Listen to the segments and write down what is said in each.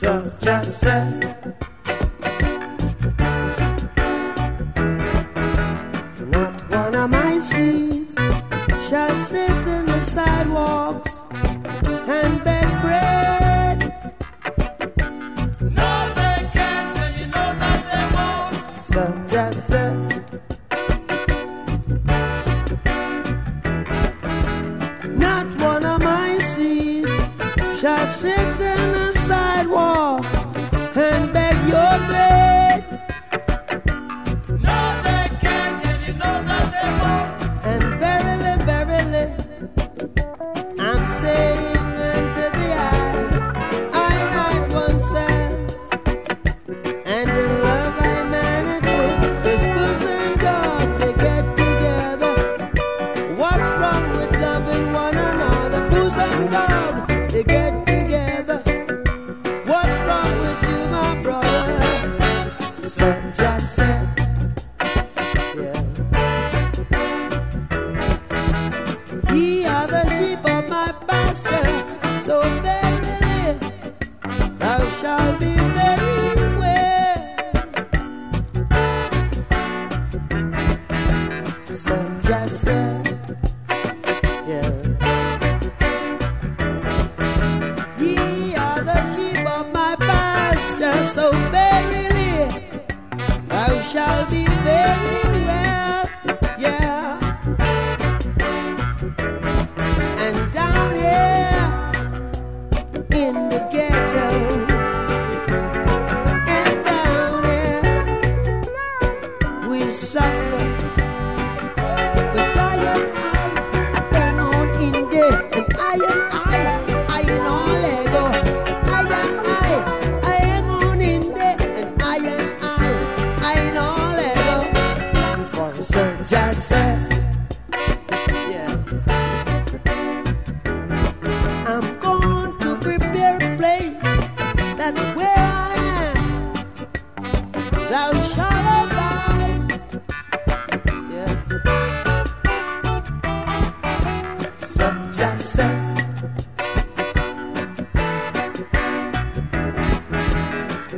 so just say. Not one of my seeds shall sit in the sidewalks and beg bread. No, they can't, and you know that they won't. So just say. cuidado so verily thou shalt be very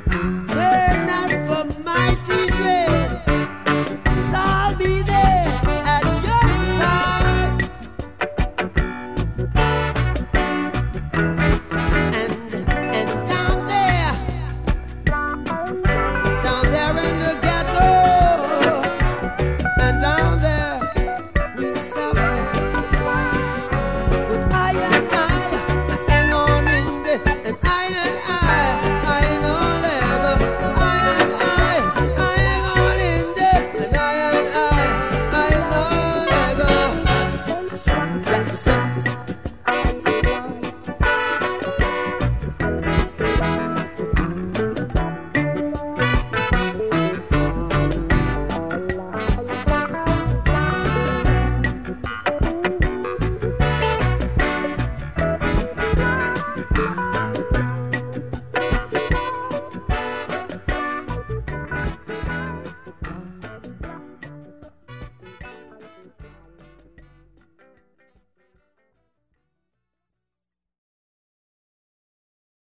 Masterpiece.